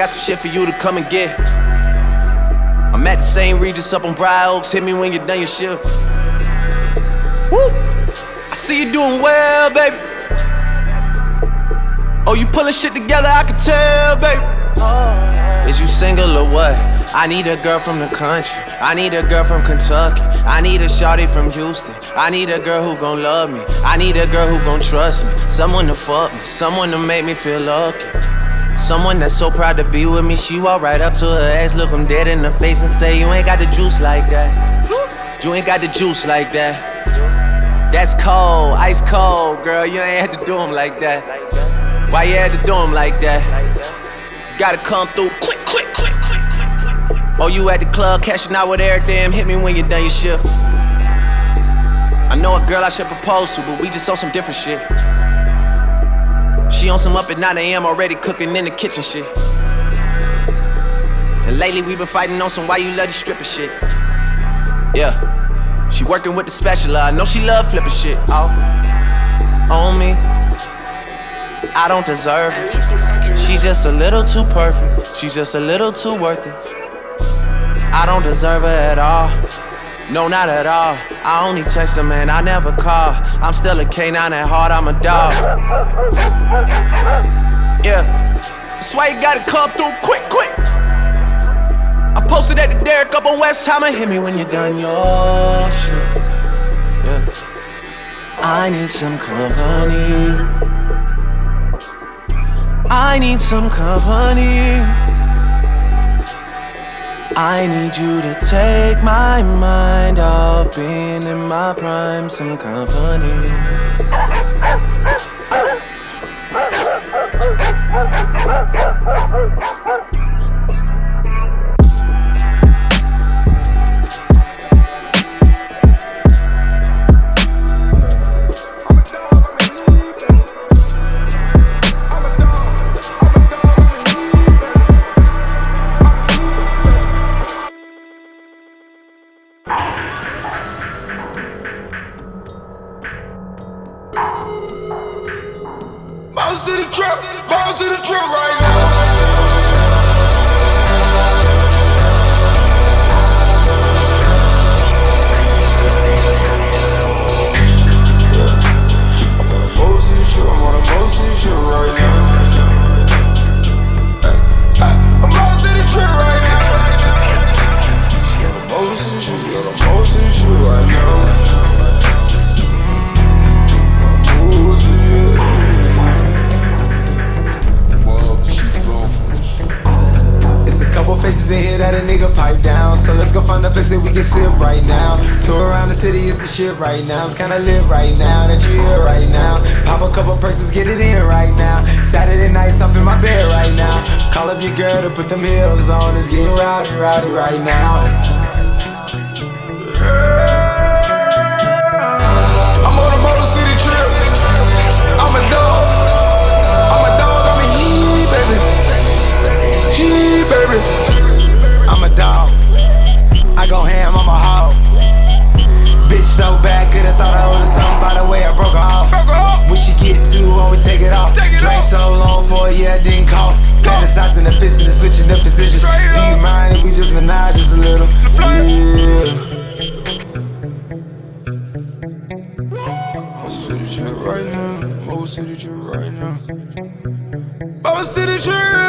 got some shit for you to come and get. I'm at the same Regis up on Briar Oaks. Hit me when you're done your shift. Woo! I see you doing well, baby. Oh, you pulling shit together, I can tell, baby. Is you single or what? I need a girl from the country. I need a girl from Kentucky. I need a shawty from Houston. I need a girl who gon' love me. I need a girl who gon' trust me. Someone to fuck me. Someone to make me feel lucky. Someone that's so proud to be with me. She walk right up to her ass, look him dead in the face, and say, You ain't got the juice like that. You ain't got the juice like that. That's cold, ice cold, girl. You ain't had to do him like that. Why you had to do him like that? You Gotta come through quick, quick, quick, quick, quick. Oh, you at the club cashing out with everything. Hit me when you done your shift. I know a girl I should propose to, but we just on some different shit. She on some up at 9 a.m. already cooking in the kitchen shit. And lately we been fighting on some why you love the stripper shit. Yeah. She working with the spatula. I know she love flipping shit. Oh, on me. I don't deserve it. She's just a little too perfect. She's just a little too worth it. I don't deserve her at all. No, not at all. I only text her, man. I never call. I'm still a canine at heart. I'm a dog. Yeah. That's why you gotta come through quick, quick. I posted at the Derek up on Westheimer. Hit me when you're done your shit. Yeah. I need some company. I need some company. I need you to take my mind off being in my prime. Some company. Bounce to the trap, bounce to the trap right now. Couple in here that a nigga pipe down. So let's go find a place that we can sit right now. Tour around the city is the shit right now. It's kinda lit right now that you here right now. Pop a couple perks, let's get it in right now. Saturday nights off in my bed right now. Call up your girl to put them heels on. It's getting rowdy, rowdy right now. I'm Do you mind if we just menage just a little? Yeah. Motor City trip right now. Motor City trip right now. Motor City trip.